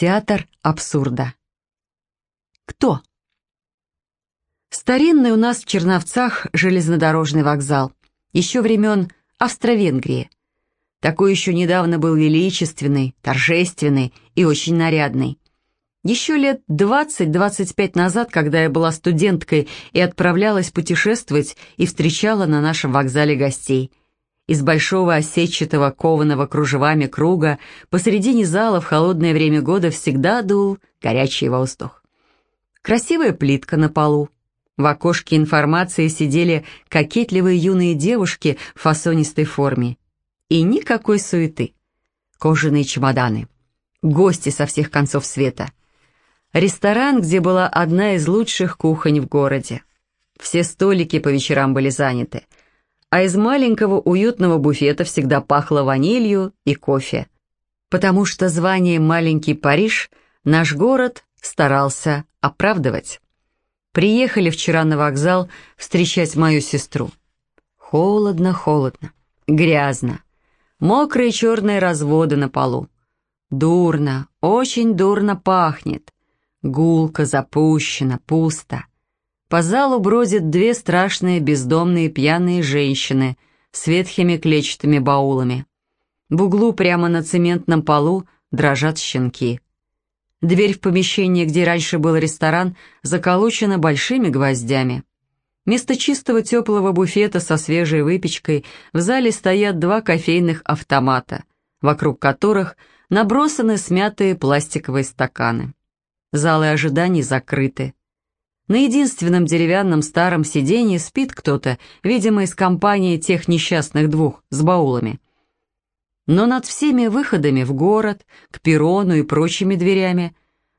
Театр абсурда. Кто? Старинный у нас в Черновцах железнодорожный вокзал. Еще времен Австро-Венгрии. Такой еще недавно был величественный, торжественный и очень нарядный. Еще лет 20-25 назад, когда я была студенткой и отправлялась путешествовать и встречала на нашем вокзале гостей. Из большого осетчатого кованого кружевами круга посредине зала в холодное время года всегда дул горячий воздух. Красивая плитка на полу. В окошке информации сидели кокетливые юные девушки в фасонистой форме. И никакой суеты. Кожаные чемоданы. Гости со всех концов света. Ресторан, где была одна из лучших кухонь в городе. Все столики по вечерам были заняты, а из маленького уютного буфета всегда пахло ванилью и кофе. Потому что звание «Маленький Париж» наш город старался оправдывать. Приехали вчера на вокзал встречать мою сестру. Холодно, холодно, грязно. Мокрые черные разводы на полу. Дурно, очень дурно пахнет. Гулко, запущено, пусто. По залу бродят две страшные бездомные пьяные женщины с ветхими клетчатыми баулами. В углу прямо на цементном полу дрожат щенки. Дверь в помещение, где раньше был ресторан, заколочена большими гвоздями. Вместо чистого теплого буфета со свежей выпечкой в зале стоят два кофейных автомата, вокруг которых набросаны смятые пластиковые стаканы. Залы ожиданий закрыты. На единственном деревянном старом сиденье спит кто-то, видимо, из компании тех несчастных двух с баулами. Но над всеми выходами в город, к перрону и прочими дверями,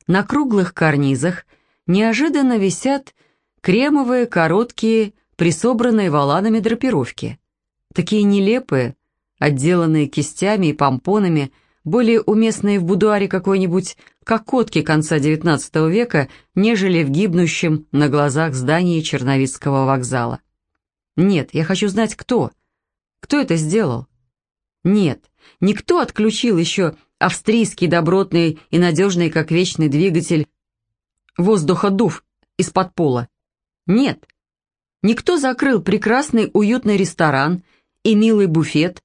на круглых карнизах неожиданно висят кремовые, короткие, присобранные валанами драпировки. Такие нелепые, отделанные кистями и помпонами, более уместные в будуаре какой-нибудь кокотки конца XIX века, нежели в гибнущем на глазах здании Черновицкого вокзала. Нет, я хочу знать, кто. Кто это сделал? Нет, никто отключил еще австрийский добротный и надежный, как вечный двигатель, воздуходув из-под пола. Нет, никто закрыл прекрасный уютный ресторан и милый буфет,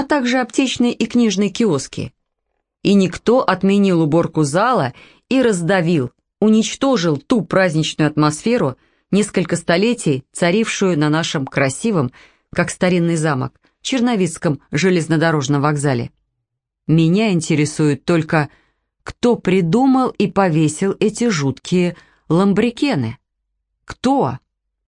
а также аптечные и книжные киоски. И никто отменил уборку зала и раздавил, уничтожил ту праздничную атмосферу, несколько столетий царившую на нашем красивом, как старинный замок, Черновицком железнодорожном вокзале. Меня интересует только, кто придумал и повесил эти жуткие ламбрикены. Кто?